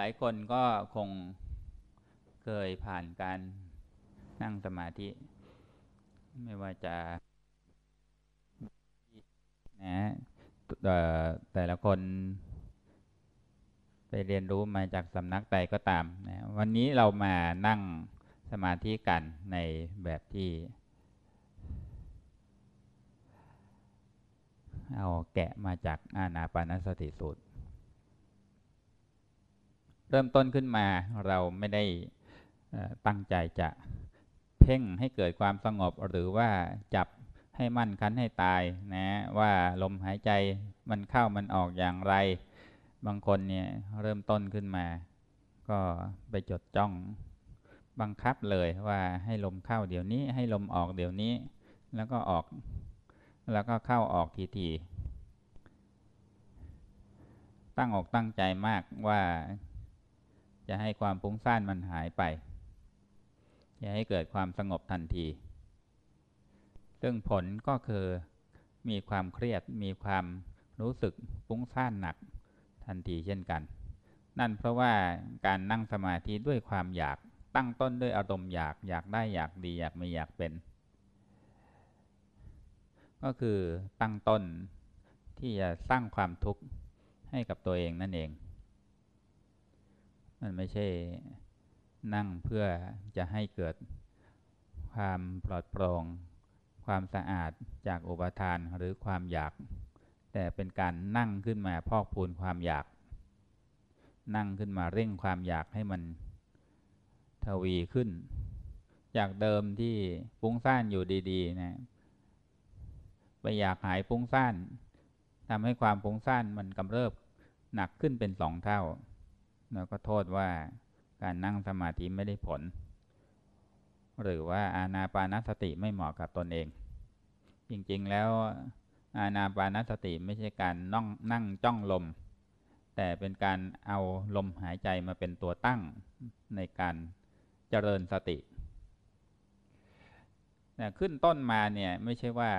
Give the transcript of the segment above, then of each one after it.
หลายคนก็คงเคยผ่านการนั่งสมาธิ ไม่ว่าจะนะแต่ละคนไปเรียนรู้มาจากสำนักใดก็ตามนะวันนี้เรามานั่งสมาธิกันในแบบที่ เอาแกะมาจากอานาปานสติสูตร เริ่มต้นขึ้นมาเราไม่ได้ตั้งใจจะเพ่งให้เกิดความสงบหรือว่าจับให้มั่นคันให้ตายนะว่าลมหายใจมันเข้ามันออกอย่างไร บางคนเนี่ยเริ่มต้นขึ้นมา ก็ไปจดจ้องบังคับเลยว่าให้ลมเข้าเดี๋ยวนี้ให้ลมออกเดี๋ยวนี้ แล้วก็ออกแล้วก็เข้าออกทีๆตั้งอกตั้งใจมากว่า จะให้ความฟุ้งซ่านมันหายไป จะให้เกิดความสงบทันที ซึ่งผลก็คือมีความเครียดมีความรู้สึกฟุ้งซ่านหนักทันทีเช่นกัน นั่นเพราะว่าการนั่งสมาธิด้วยความอยากตั้งต้นด้วยอารมณ์อยากอยากได้อยากดีอยากไม่อยากเป็น ก็คือตั้งต้นที่จะสร้างความทุกข์ให้กับตัวเองนั่นเอง มันไม่ใช่นั่งเพื่อจะให้เกิดความปลอดโปร่งความสะอาดจากอุปทานหรือความอยาก แต่เป็นการนั่งขึ้นมาพอกพูนความอยาก นั่งขึ้นมาเร่งความอยากให้มันทวีขึ้น จากเดิมที่ฟุ้งซ่านอยู่ดีๆนะไปอยากหายฟุ้งซ่านทำให้ความฟุ้งซ่านมันกำเริบหนักขึ้นเป็นสองเท่า แล้วก็โทษว่าการนั่งสมาธิไม่ได้ผล หรือว่าอาณาปานสติไม่เหมาะกับตนเอง จริงๆแล้วอาณาปานสติไม่ใช่การนั่งนั่งจ้องลม แต่เป็นการเอาลมหายใจมาเป็นตัวตั้งในการเจริญสติแต่ขึ้นต้นมาเนี่ยไม่ใช่ว่า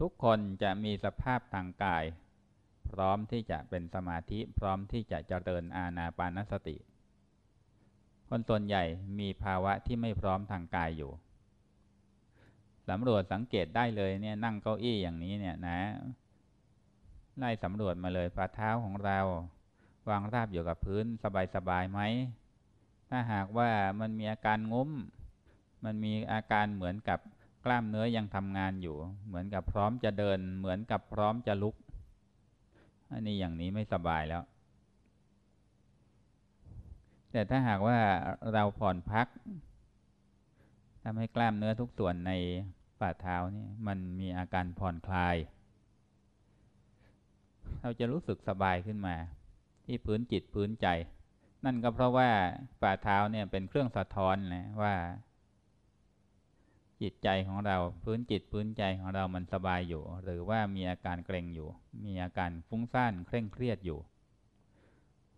ทุกคนจะมีสภาพทางกาย พร้อมที่จะเป็นสมาธิพร้อมที่จะเจริญอาณาปานสติ คนส่วนใหญ่มีภาวะที่ไม่พร้อมทางกายอยู่สำรวจสังเกตได้เลยเนี่ยนั่งเก้าอี้อย่างนี้เนี่ยนะไล่สำรวจมาเลยฝ่าเท้าของเรา วางราบอยู่กับพื้นสบายๆไหมถ้าหากว่ามันมีอาการงุ้ม มันมีอาการเหมือนกับกล้ามเนื้อยังทำงานอยู่ เหมือนกับพร้อมจะเดิน เหมือนกับพร้อมจะลุก อันนี้อย่างนี้ไม่สบายแล้ว แต่ถ้าหากว่าเราผ่อนพักทำให้กล้ามเนื้อทุกส่วนในฝ่าเท้านี่มันมีอาการผ่อนคลาย เราจะรู้สึกสบายขึ้นมา ที่พื้นจิตพื้นใจ นั่นก็เพราะว่าฝ่าเท้าเนี่ยเป็นเครื่องสะท้อนนะว่า จิตใจของเราพื้นจิตพื้นใจของเรามันสบายอยู่ หรือว่ามีอาการเกร็งอยู่ มีอาการฟุ้งซ่านเคร่งเครียดอยู่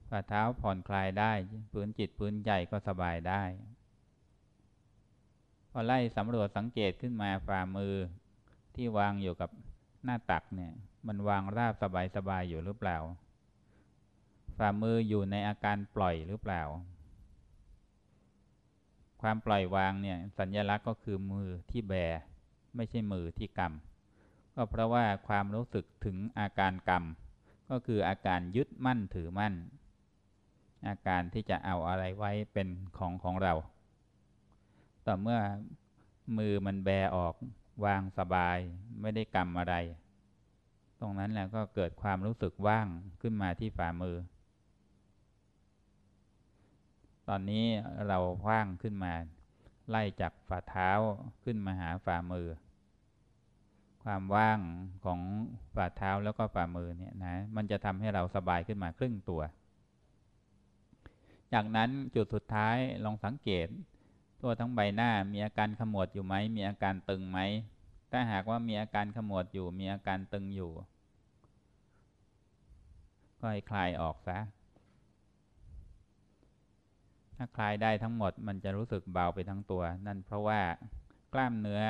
ฝ่าเท้าผ่อนคลายได้ พื้นจิตพื้นใจก็สบายได้ พอไล่สำรวจสังเกตขึ้นมาฝ่ามือที่วางอยู่กับหน้าตักเนี่ย มันวางราบสบายสบายอยู่หรือเปล่า ฝ่ามืออยู่ในอาการปล่อยหรือเปล่า ความปล่อยวางเนี่ยสัญญลักษณ์ก็คือมือที่แบ ไม่ใช่มือที่กำก็เพราะว่าความรู้สึกถึงอาการกรรมก็คืออาการยึดมั่นถือมั่น อาการที่จะเอาอะไรไว้เป็นของของเรา ต่อเมื่อมือมันแบออกวางสบาย ไม่ได้กรรมอะไร ตรงนั้นแหละก็เกิดความรู้สึกว่างขึ้นมาที่ฝ่ามือ ตอนนี้เราว่างขึ้นมา ไล่จากฝ่าเท้าขึ้นมาหาฝ่ามือ ความว่างของฝ่าเท้าแล้วก็ฝ่ามือเนี่ยนะมันจะทำให้เราสบายขึ้นมาครึ่งตัว จากนั้นจุดสุดท้ายลองสังเกต ตัวทั้งใบหน้ามีอาการขมวดอยู่ไหมมีอาการตึงไหมถ้าหากว่ามีอาการขมวดอยู่มีอาการตึงอยู่ก็ให้คลายออกซะาคลายได้ทั้งหมดมันจะรู้สึกเบาไปทั้งตัว นั่นเพราะว่ากล้ามเนื้อ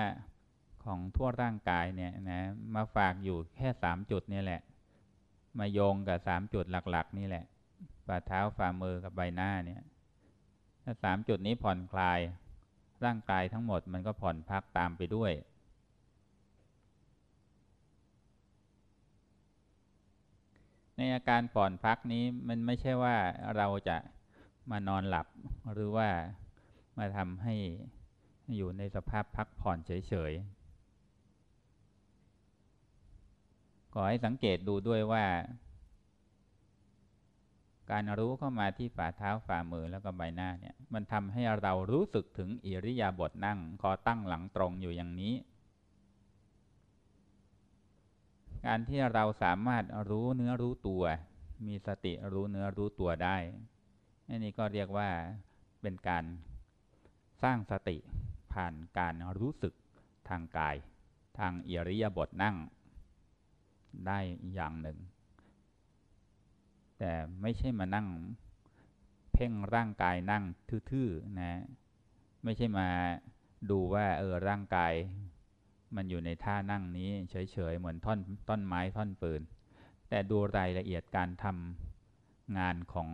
ของทั่วร่างกายเนี่ยนะมาฝากอยู่แค่สามจุดนี่แหละ มาโยงกับสามจุดหลัก ๆ นี่แหละฝ่าเท้าฝ่ามือกับใบหน้าเนี่ยถ้าสามจุดนี้ผ่อนคลาย ร่างกายทั้งหมดมันก็ผ่อนพักตามไปด้วยในอาการผ่อนพักนี้มันไม่ใช่ว่าเราจะ มานอนหลับ หรือว่ามาทำให้อยู่ในสภาพพักผ่อนเฉยๆขอให้สังเกตดูด้วยว่า การรู้เข้ามาที่ฝ่าเท้าฝ่ามือแล้วก็ใบหน้าเนี่ย มันทำให้เรารู้สึกถึงอิริยาบถนั่ง คอตั้งหลังตรงอยู่อย่างนี้การที่เราสามารถรู้เนื้อรู้ตัว มีสติรู้เนื้อรู้ตัวได้ อันนี้ก็เรียกว่าเป็นการสร้างสติผ่านการรู้สึกทางกาย ทางอิริยาบถนั่ง ได้อย่างหนึ่ง แต่ไม่ใช่มานั่ง เพ่งร่างกายนั่งทื่อๆนะ ไม่ใช่มาดูว่าเออร่างกาย มันอยู่ในท่านั่งนี้เฉยๆเหมือนท่อนต้นไม้ท่อนปืน แต่ดูรายละเอียดการทำงานของ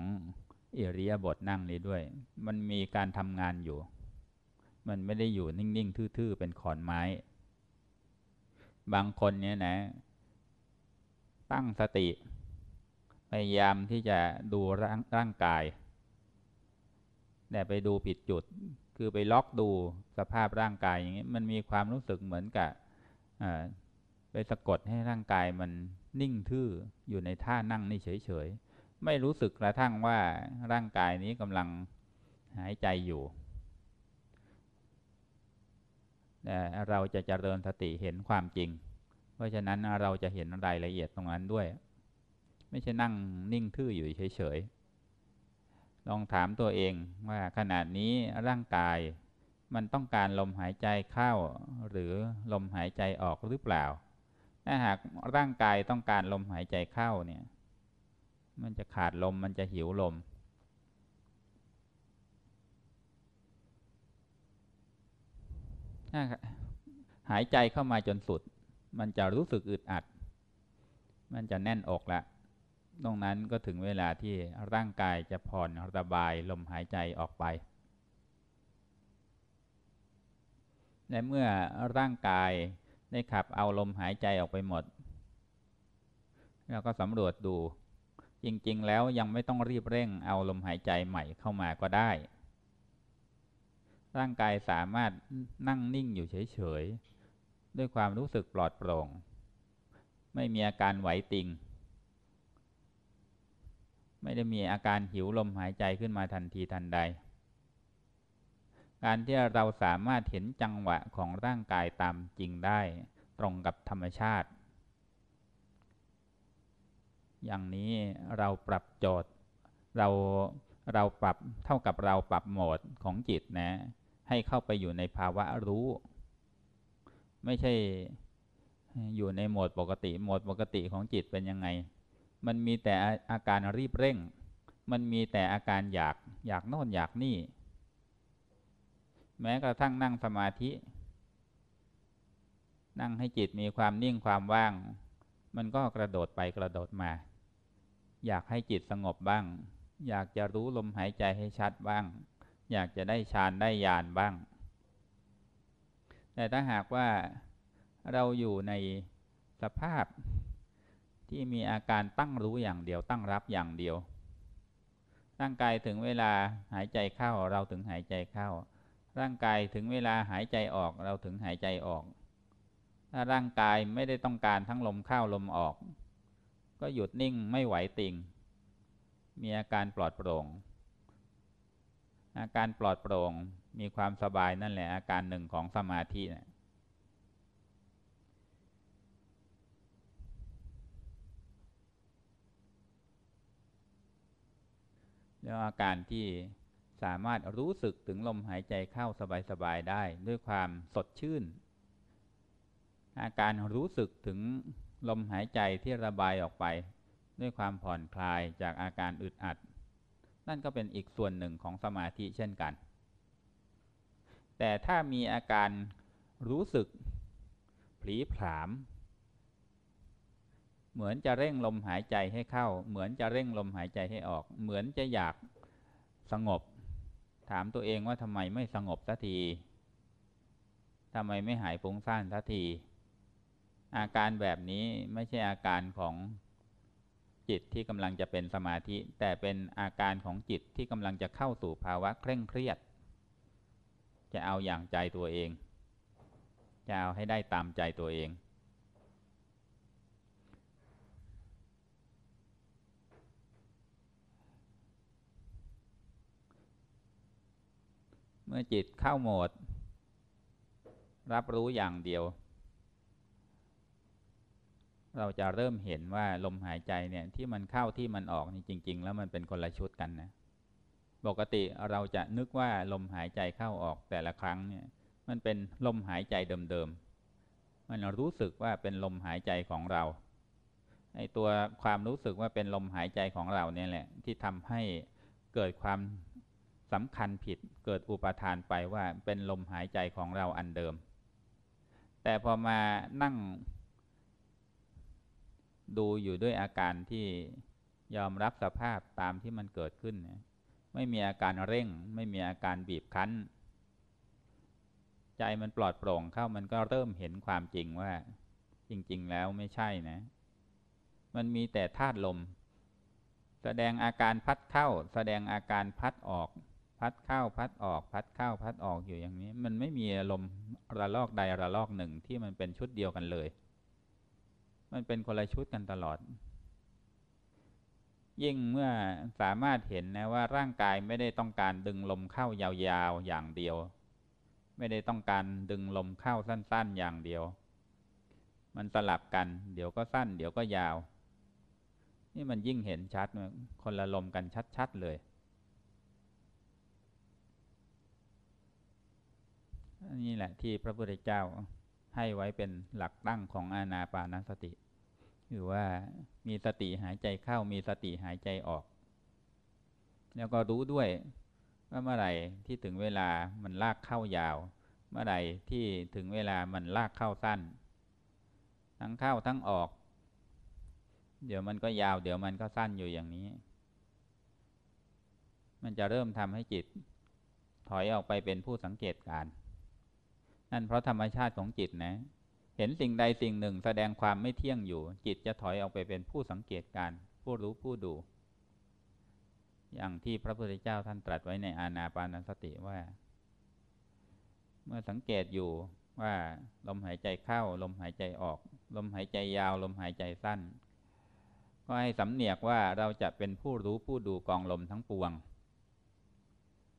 อิริยาบถนั่งนี้ด้วย มันมีการทำงานอยู่ มันไม่ได้อยู่นิ่งๆ ทื่อๆ เป็นขอนไม้ บางคนเนี่ยนะ ตั้งสติ พยายามที่จะดูร่างางกาย แต่ไปดูผิดจุด คือไปล็อกดูสภาพร่างกายอย่างนี้ มันมีความรู้สึกเหมือนกับไปสะกดให้ร่างกายมันนิ่งทื่ออยู่ในท่านั่งนี่เฉยๆ ไม่รู้สึกกระทั่งว่าร่างกายนี้กำลังหายใจอยู่เราจะเจริญสติเห็นความจริง เพราะฉะนั้นเราจะเห็นรายละเอียดตรงนั้นด้วย ไม่ใช่นั่งนิ่งทื่ออยู่เฉยๆ ลองถามตัวเองว่าขณะนี้ร่างกายมันต้องการลมหายใจเข้า หรือลมหายใจออกหรือเปล่า ถ้าหากร่างกายต้องการลมหายใจเข้าเนี่ย มันจะขาดลมมันจะหิวลม ถ้าหายใจเข้ามาจนสุด มันจะรู้สึกอึดอัด มันจะแน่นอกละ ตรงนั้นก็ถึงเวลาที่ร่างกายจะผ่อนระบายลมหายใจออกไป และเมื่อร่างกายได้ขับเอาลมหายใจออกไปหมดเราก็สำรวจดู จริงๆ แล้วยังไม่ต้องรีบเร่งเอาลมหายใจใหม่เข้ามาก็ได้ ร่างกายสามารถนั่งนิ่งอยู่เฉยๆ ด้วยความรู้สึกปลอดโปร่ง ไม่มีอาการไหวติง ไม่ได้มีอาการหิวลมหายใจขึ้นมาทันทีทันใด การที่เราสามารถเห็นจังหวะของร่างกายตามจริงได้ ตรงกับธรรมชาติ อย่างนี้เราปรับโจทย์เราเราปรับเท่ากับเราปรับโหมดของจิตนะ ให้เข้าไปอยู่ในภาวะรู้ ไม่ใช่อยู่ในโหมดปกติโหมดปกติของจิตเป็นยังไง มันมีแต่อาการรีบเร่ง มันมีแต่อาการอยากอยากโน่นอยากนี่ แม้กระทั่งนั่งสมาธิ นั่งให้จิตมีความนิ่งความว่าง มันก็กระโดดไปกระโดดมา อยากให้จิตสงบบ้าง อยากจะรู้ลมหายใจให้ชัดบ้าง อยากจะได้ฌานได้ญาณบ้าง แต่ถ้าหากว่าเราอยู่ในสภาพที่มีอาการตั้งรู้อย่างเดียวตั้งรับอย่างเดียวร่างกายถึงเวลาหายใจเข้าเราถึงหายใจเข้า ร่างกายถึงเวลาหายใจออกเราถึงหายใจออก ถ้าร่างกายไม่ได้ต้องการทั้งลมเข้าลมออก ก็หยุดนิ่งไม่ไหวติง มีอาการปลอดโปร่ง อาการปลอดโปร่งมีความสบายนั่นแหละอาการหนึ่งของสมาธินะแล้วอาการที่สามารถรู้สึกถึงลมหายใจเข้าสบายๆได้ ด้วยความสดชื่น อาการรู้สึกถึง ลมหายใจที่ระบายออกไป ด้วยความผ่อนคลายจากอาการอึดอัด นั่นก็เป็นอีกส่วนหนึ่งของสมาธิเช่นกัน แต่ถ้ามีอาการรู้สึกผลีผาม เหมือนจะเร่งลมหายใจให้เข้า เหมือนจะเร่งลมหายใจให้ออก เหมือนจะอยากสงบ ถามตัวเองว่าทำไมไม่สงบสักทีทำไมไม่หายฟุ้งซ่านสักที อาการแบบนี้ไม่ใช่อาการของจิตที่กำลังจะเป็นสมาธิ แต่เป็นอาการของจิตที่กำลังจะเข้าสู่ภาวะเคร่งเครียด จะเอาอย่างใจตัวเอง จะเอาให้ได้ตามใจตัวเอง เมื่อจิตเข้าโหมด รับรู้อย่างเดียว เราจะเริ่มเห็นว่าลมหายใจเนี่ยที่มันเข้าที่มันออกนี่จริง ๆ แล้วมันเป็นคนละชุดกันนะ ปกติเราจะนึกว่าลมหายใจเข้าออกแต่ละครั้งเนี่ย มันเป็นลมหายใจเดิมๆ มันรู้สึกว่าเป็นลมหายใจของเราไอตัวความรู้สึกว่าเป็นลมหายใจของเราเนี่ยแหละ ที่ทำให้เกิดความสำคัญผิดเกิดอุปทานไปว่าเป็นลมหายใจของเราอันเดิม แต่พอมานั่ง ดูอยู่ด้วยอาการที่ยอมรับสภาพตามที่มันเกิดขึ้น ไม่มีอาการเร่ง ไม่มีอาการบีบคั้น ใจมันปลอดโปร่งเข้ามันก็เริ่มเห็นความจริงว่า จริง ๆ แล้วไม่ใช่นะ มันมีแต่ธาตุลม แสดงอาการพัดเข้า แสดงอาการพัดออก พัดเข้าพัดออก พัดเข้าพัดออกอยู่อย่างนี้ มันไม่มีอารมณ์ระลอกใดระลอกหนึ่งที่มันเป็นชุดเดียวกันเลย มันเป็นคนละชุดกันตลอด ยิ่งเมื่อสามารถเห็นนะว่าร่างกายไม่ได้ต้องการดึงลมเข้ายาวๆอย่างเดียว ไม่ได้ต้องการดึงลมเข้าสั้นๆอย่างเดียว มันสลับกัน เดี๋ยวก็สั้น เดี๋ยวก็ยาว นี่มันยิ่งเห็นชัดคนละลมกันชัดๆเลยนี่แหละที่พระพุทธเจ้า ให้ไว้เป็นหลักตั้งของอานาปานสติคือว่ามีสติหายใจเข้ามีสติหายใจออก แล้วก็รู้ด้วยว่าเมื่อไหร่ที่ถึงเวลามันลากเข้ายาว เมื่อไหร่ที่ถึงเวลามันลากเข้าสั้น ทั้งเข้าทั้งออก เดี๋ยวมันก็ยาว เดี๋ยวมันก็สั้นอยู่อย่างนี้ มันจะเริ่มทำให้จิต ถอยออกไปเป็นผู้สังเกตการ นั่นเพราะธรรมชาติของจิตนะ เห็นสิ่งใดสิ่งหนึ่งแสดงความไม่เที่ยงอยู่ จิตจะถอยออกไปเป็นผู้สังเกตการผู้รู้ผู้ดู อย่างที่พระพุทธเจ้าท่านตรัสไว้ในอาณาปานสติว่า เมื่อสังเกตอยู่ว่าลมหายใจเข้า ลมหายใจออก ลมหายใจยาว ลมหายใจสั้น ก็ให้สำเนียกว่าเราจะเป็นผู้รู้ผู้ดูกองลมทั้งปวง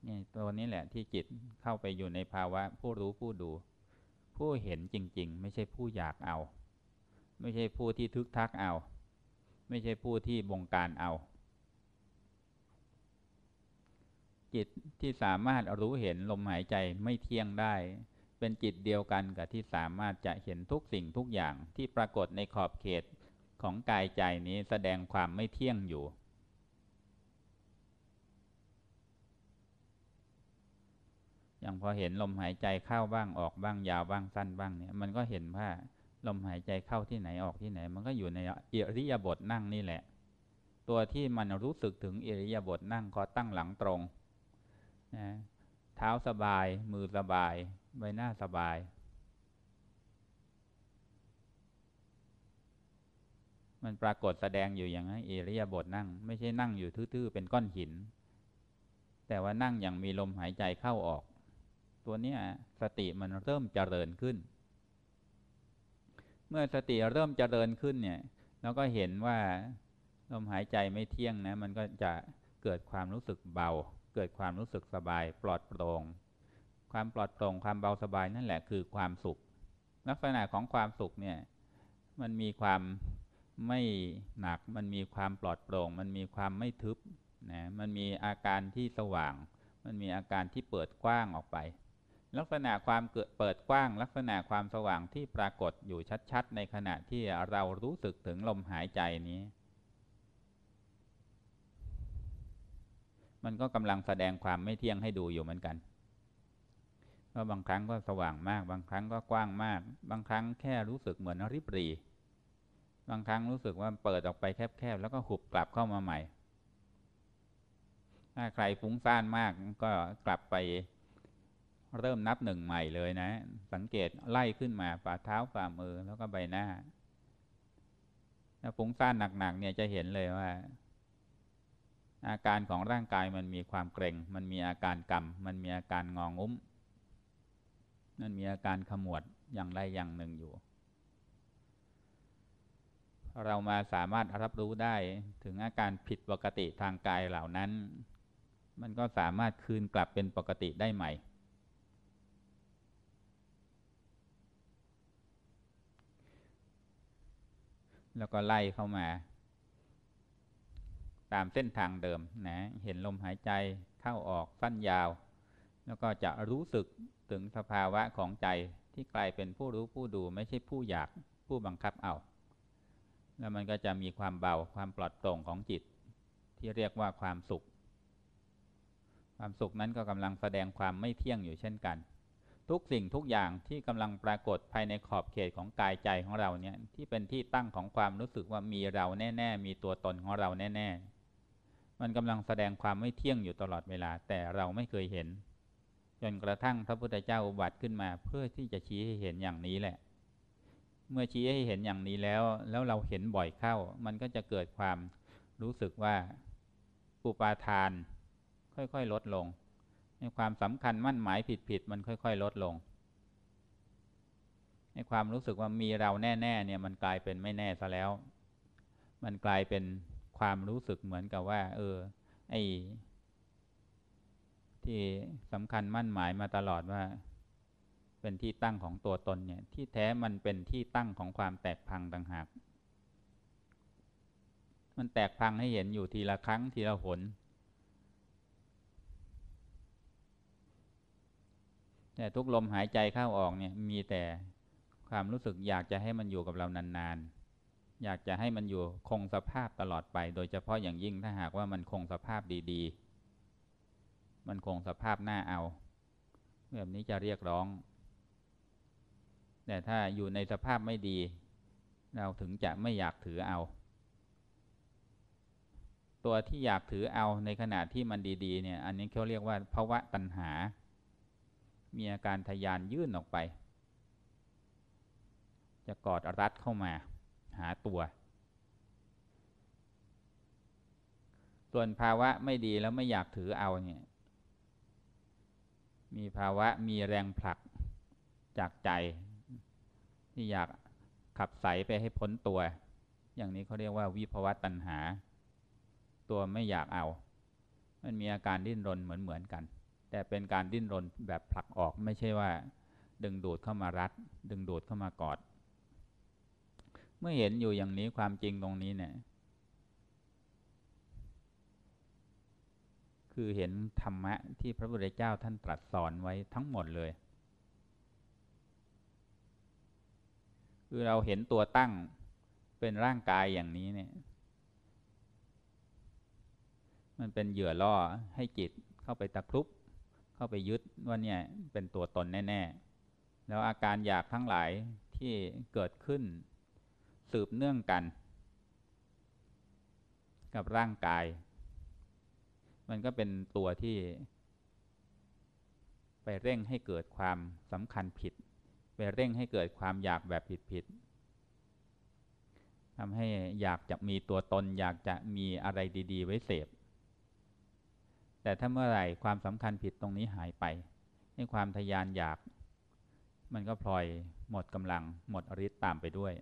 นี่ตัวนี้แหละที่จิตเข้าไปอยู่ในภาวะ ผู้รู้ผู้ดู ผู้เห็นจริง ๆ ไม่ใช่ผู้อยากเอา ไม่ใช่ผู้ที่ทึกทักเอา ไม่ใช่ผู้ที่บงการเอา จิตที่สามารถรู้เห็นลมหายใจไม่เที่ยงได้ เป็นจิตเดียวกันกับที่สามารถจะเห็นทุกสิ่งทุกอย่างที่ปรากฏในขอบเขตของกายใจนี้แสดงความไม่เที่ยงอยู่ อย่างพอเห็นลมหายใจเข้าบ้างออกบ้างยาวบ้างสั้นบ้างเนี่ยมันก็เห็นว่าลมหายใจเข้าที่ไหนออกที่ไหน มันก็อยู่ในอิริยาบถนั่งนี่แหละ ตัวที่มันรู้สึกถึงอิริยาบถนั่งก็ตั้งหลังตรงนะเท้าสบาย มือสบาย ใบหน้าสบาย มันปรากฏแสดงอยู่อย่างนั้นอิริยาบถนั่ง ไม่ใช่นั่งอยู่ทื่อๆเป็นก้อนหิน แต่ว่านั่งอย่างมีลมหายใจเข้าออก ตัวนี้สติมันเริ่มเจริญขึ้น เมื่อสติเริ่มเจริญขึ้นเนี่ยเราก็เห็นว่าลมหายใจไม่เที่ยงนะมันก็จะเกิดความรู้สึกเบา เกิดความรู้สึกสบายปลอดโปร่งความปลอดโปร่งความเบาสบายนั่นแหละคือความสุข ลักษณะของความสุขเนี่ยมันมีความไม่หนัก มันมีความปลอดโปร่ง มันมีความไม่ทึบนะมันมีอาการที่สว่าง มันมีอาการที่เปิดกว้างออกไป ลักษณะความเกิดเปิดกว้าง ลักษณะความสว่างที่ปรากฏอยู่ชัด ๆ ในขณะที่เรารู้สึกถึงลมหายใจนี้ มันก็กำลังแสดงความไม่เที่ยงให้ดูอยู่เหมือนกันว่าบางครั้งก็สว่างมาก บางครั้งก็กว้างมาก บางครั้งแค่รู้สึกเหมือนริบรีบางครั้งรู้สึกว่าเปิดออกไปแคบๆแล้วก็หุบกลับเข้ามาใหม่ถ้าใครฟุ้งซ่านมากก็กลับไป เริ่มนับหนึ่งใหม่เลยนะ สังเกตไล่ขึ้นมาฝ่าเท้าฝ่ามือแล้วก็ใบหน้าถ้าฟุ้งซ่านหนักๆเนี่ยจะเห็นเลยว่า อาการของร่างกายมันมีความเกร็ง มันมีอาการกำมันมีอาการงองุ้มมันมีอาการขมวดอย่างใดอย่างหนึ่งอยู่ เรามาสามารถรับรู้ได้ถึงอาการผิดปกติทางกายเหล่านั้น มันก็สามารถคืนกลับเป็นปกติได้ใหม่ แล้วก็ไล่เข้ามา ตามเส้นทางเดิมนะเห็นลมหายใจเข้าออกสั้นยาว แล้วก็จะรู้สึกถึงสภาวะของใจที่กลายเป็นผู้รู้ผู้ดูไม่ใช่ผู้อยากผู้บังคับเอา แล้วมันก็จะมีความเบาความปลอดโปร่งของจิต ที่เรียกว่าความสุข ความสุขนั้นก็กำลังแสดงความไม่เที่ยงอยู่เช่นกัน ทุกสิ่งทุกอย่างที่กำลังปรากฏภายในขอบเขตของกายใจของเราเนี่ยที่เป็นที่ตั้งของความรู้สึกว่ามีเราแน่ ๆ มีตัวตนของเราแน่ ๆ มันกำลังแสดงความไม่เที่ยงอยู่ตลอดเวลา แต่เราไม่เคยเห็นจนกระทั่งพระพุทธเจ้าอุบัติขึ้นมา เพื่อที่จะชี้ให้เห็นอย่างนี้แหละ เมื่อชี้ให้เห็นอย่างนี้แล้ว แล้วเราเห็นบ่อยเข้า มันก็จะเกิดความรู้สึกว่าอุปาทาน ค่อยๆ ลดลง ในความสำคัญมั่นหมายผิดๆมันค่อย ๆ ลดลง ในความรู้สึกว่ามีเราแน่ๆเนี่ยมันกลายเป็นไม่แน่ซะแล้ว มันกลายเป็นความรู้สึกเหมือนกับว่า เออ ไอที่สำคัญมั่นหมายมาตลอดว่า เป็นที่ตั้งของตัวตนเนี่ย ที่แท้มันเป็นที่ตั้งของความแตกพังต่างหาก มันแตกพังให้เห็นอยู่ทีละครั้งทีละหน แต่ทุกลมหายใจเข้าออกเนี่ยมีแต่ความรู้สึกอยากจะให้มันอยู่กับเรานานๆ อยากจะให้มันอยู่คงสภาพตลอดไป โดยเฉพาะอย่างยิ่งถ้าหากว่ามันคงสภาพดีๆ มันคงสภาพหน้าเอา แบบนี้จะเรียกร้อง แต่ถ้าอยู่ในสภาพไม่ดี เราถึงจะไม่อยากถือเอา ตัวที่อยากถือเอาในขณะที่มันดีๆ เนี่ย อันนี้เขาเรียกว่าภาวะตัณหา มีอาการทยานยื่นออกไป จะกอดรัดเข้ามาหาตัว ส่วนภาวะไม่ดีแล้วไม่อยากถือเอาเนี่ยมีภาวะมีแรงผลักจากใจ ที่อยากขับใสไปให้พ้นตัว อย่างนี้เขาเรียกว่าวิภวะตัณหา ตัวไม่อยากเอา มันมีอาการดิ้นรนเหมือนเหมือนกัน แต่เป็นการดิ้นรนแบบผลักออกไม่ใช่ว่า ดึงดูดเข้ามารัด ดึงดูดเข้ามากอด เมื่อเห็นอยู่อย่างนี้ความจริงตรงนี้เนี่ย คือเห็นธรรมะที่พระพุทธเจ้าท่านตรัสสอนไว้ทั้งหมดเลย คือเราเห็นตัวตั้งเป็นร่างกายอย่างนี้เนี่ย มันเป็นเหยื่อล่อให้จิตเข้าไปตะครุบ เข้าไปยึดว่าเนี่ยเป็นตัวตนแน่ ๆ แล้วอาการอยากทั้งหลายที่เกิดขึ้น สืบเนื่องกัน กับร่างกาย มันก็เป็นตัวที่ ไปเร่งให้เกิดความสำคัญผิด ไปเร่งให้เกิดความอยากแบบผิดๆทำให้อยากจะมีตัวตน อยากจะมีอะไรดี ๆ ไว้เสพ แต่ถ้าเมื่อไหร่ความสำคัญผิดตรงนี้หายไปให้ความทยานอยาก มันก็พลอยหมดกำลังหมดอริสตามไปด้วย